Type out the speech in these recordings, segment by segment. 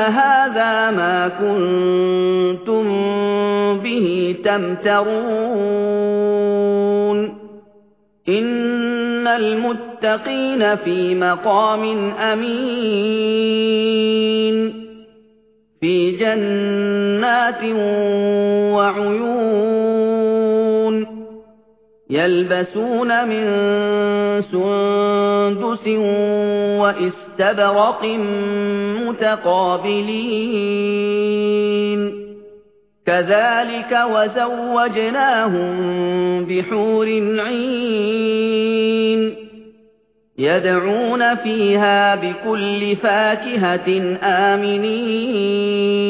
هذا ما كنتم به تمترون. إن المتقين في مقام أمين. في جنات وعيون يلبسون من سندس وإستبرق متقابلين. كذلك وزوجناهم بحور عين يدعون فيها بكل فاكهة آمنين.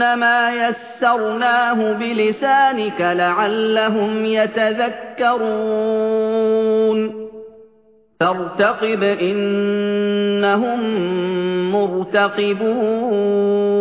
فإنما يسرناه بلسانك لعلهم يتذكرون. فارتقب إنهم مرتقبون.